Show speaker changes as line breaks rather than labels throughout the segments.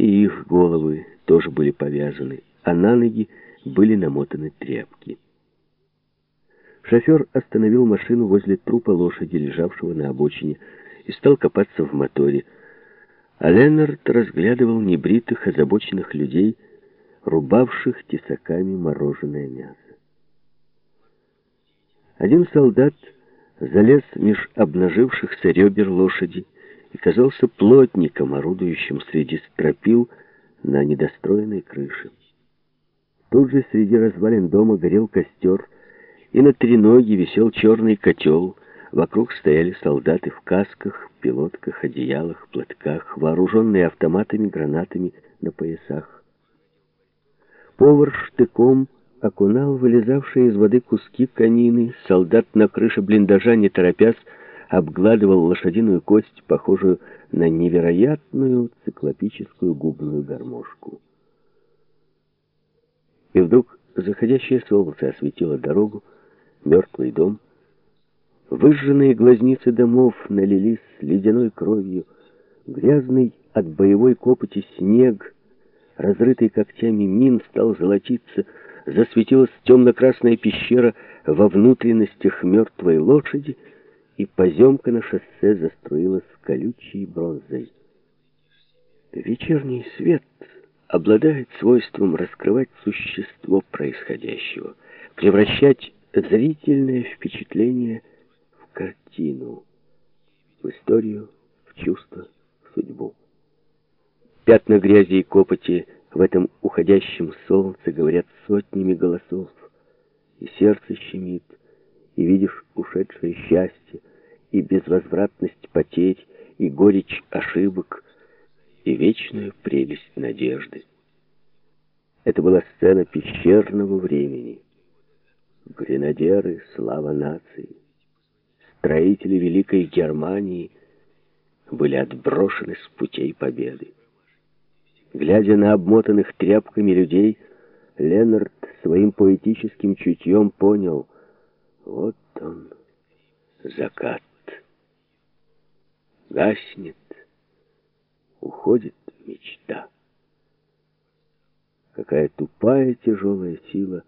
и их головы тоже были повязаны, а на ноги были намотаны тряпки. Шофер остановил машину возле трупа лошади, лежавшего на обочине, и стал копаться в моторе. А Леннард разглядывал небритых, озабоченных людей, рубавших тесаками мороженое мясо. Один солдат залез меж обнажившихся ребер лошади и казался плотником, орудующим среди стропил на недостроенной крыше. Тут же среди развалин дома горел костер, и на треноге висел черный котел. Вокруг стояли солдаты в касках, пилотках, одеялах, платках, вооруженные автоматами, гранатами на поясах. Повар штыком окунал вылезавшие из воды куски конины. Солдат на крыше блиндажа, не торопясь, обгладывал лошадиную кость, похожую на невероятную циклопическую губную гармошку. И вдруг заходящее солнце осветило дорогу, мертвый дом. Выжженные глазницы домов налились ледяной кровью, грязный от боевой копоти снег, разрытый когтями мин, стал золотиться, засветилась темно-красная пещера во внутренностях мертвой лошади, и поземка на шоссе заструилась колючей бронзой. Вечерний свет обладает свойством раскрывать существо происходящего, превращать зрительное впечатление в картину, в историю, в чувство, в судьбу. Пятна грязи и копоти в этом уходящем солнце говорят сотнями голосов, и сердце щемит, и видишь ушедшее счастье, и безвозвратность потерь, и горечь ошибок, и вечную прелесть надежды. Это была сцена пещерного времени. Гренадеры, слава нации, строители Великой Германии были отброшены с путей победы. Глядя на обмотанных тряпками людей, Ленард своим поэтическим чутьем понял, вот он, закат. Гаснет, уходит мечта. Какая тупая тяжелая сила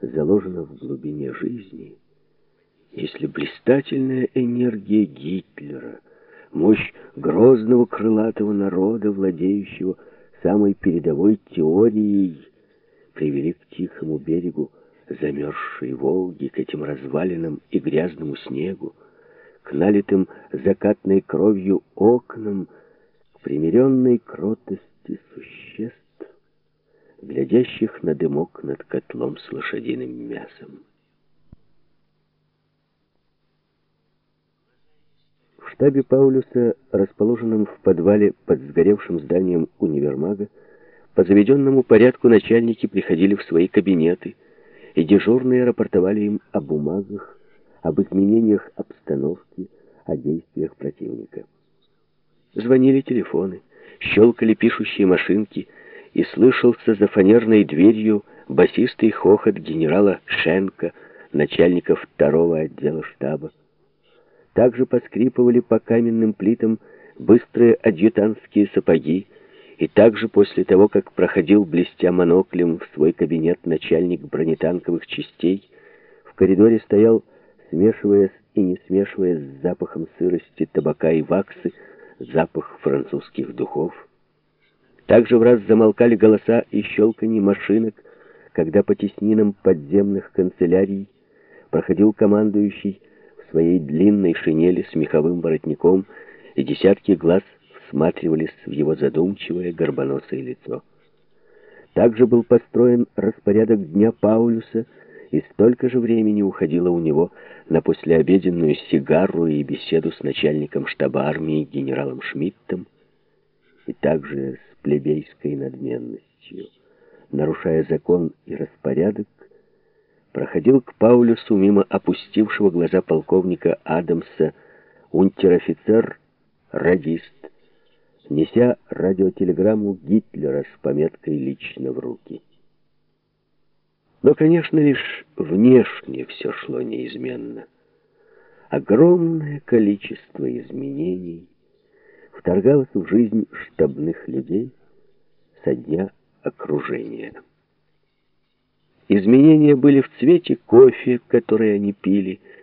заложена в глубине жизни, если блистательная энергия Гитлера, мощь грозного крылатого народа, владеющего самой передовой теорией, привели к тихому берегу замерзшей Волги, к этим развалинам и грязному снегу, к налитым закатной кровью окнам, к примиренной кротости существ, глядящих на дымок над котлом с лошадиным мясом. В штабе Паулюса, расположенном в подвале под сгоревшим зданием универмага, по заведенному порядку начальники приходили в свои кабинеты, и дежурные рапортовали им о бумагах, об изменениях обстановки, о действиях противника. Звонили телефоны, щелкали пишущие машинки, и слышался за фанерной дверью басистый хохот генерала Шенка, начальника второго отдела штаба. Также поскрипывали по каменным плитам быстрые адъютантские сапоги, и также после того, как проходил, блестя моноклем, в свой кабинет начальник бронетанковых частей, в коридоре стоял смешиваясь и не смешиваясь с запахом сырости, табака и ваксы, запах французских духов. Также в раз замолкали голоса и щелканье машинок, когда по теснинам подземных канцелярий проходил командующий в своей длинной шинели с меховым воротником, и десятки глаз всматривались в его задумчивое горбоносое лицо. Также был построен распорядок дня Паулюса, и столько же времени уходило у него на послеобеденную сигару и беседу с начальником штаба армии генералом Шмидтом, и также с плебейской надменностью, нарушая закон и распорядок, проходил к Паулюсу мимо опустившего глаза полковника Адамса унтер-офицер, радист, неся радиотелеграмму Гитлера с пометкой «Лично в руки». Но, конечно, лишь внешне все шло неизменно. Огромное количество изменений вторгалось в жизнь штабных людей, со дня окружения. Изменения были в цвете кофе, который они пили,